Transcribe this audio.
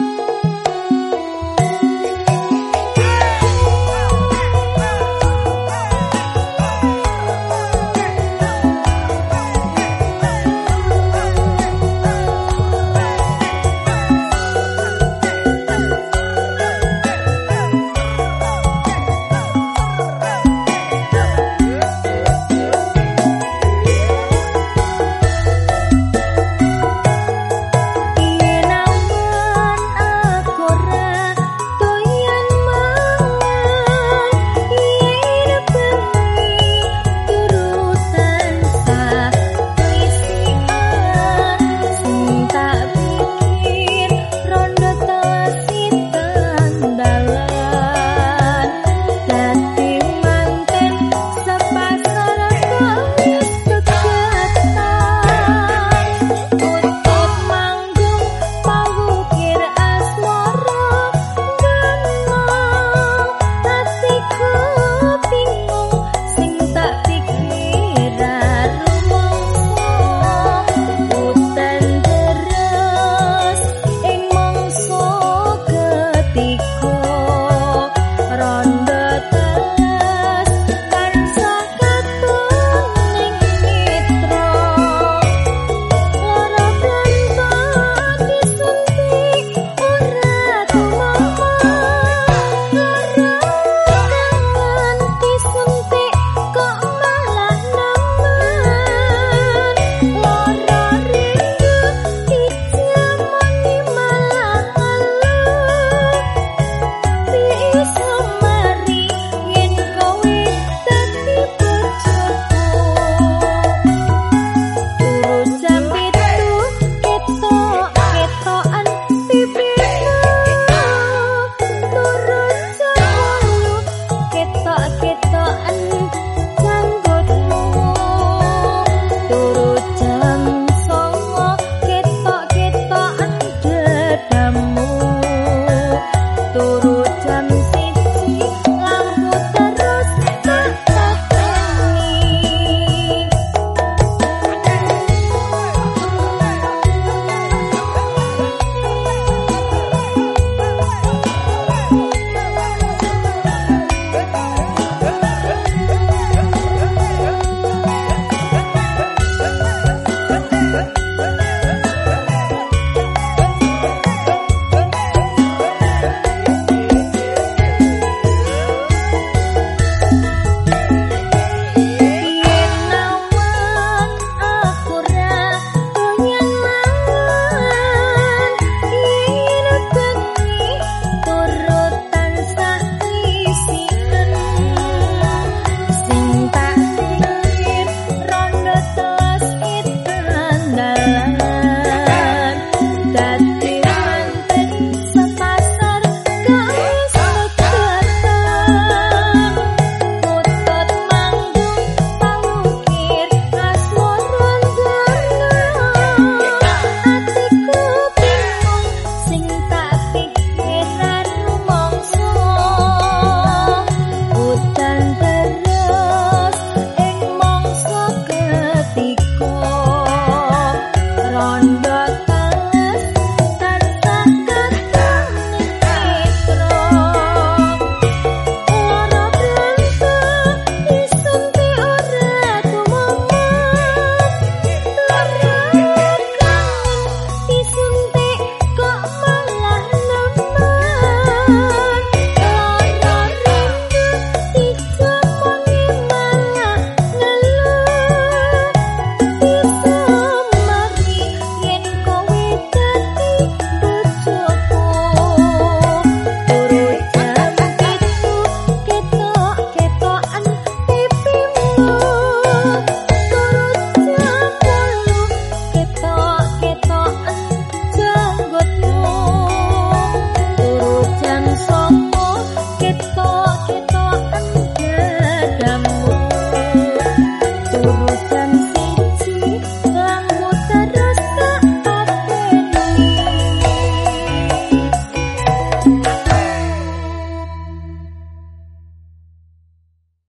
you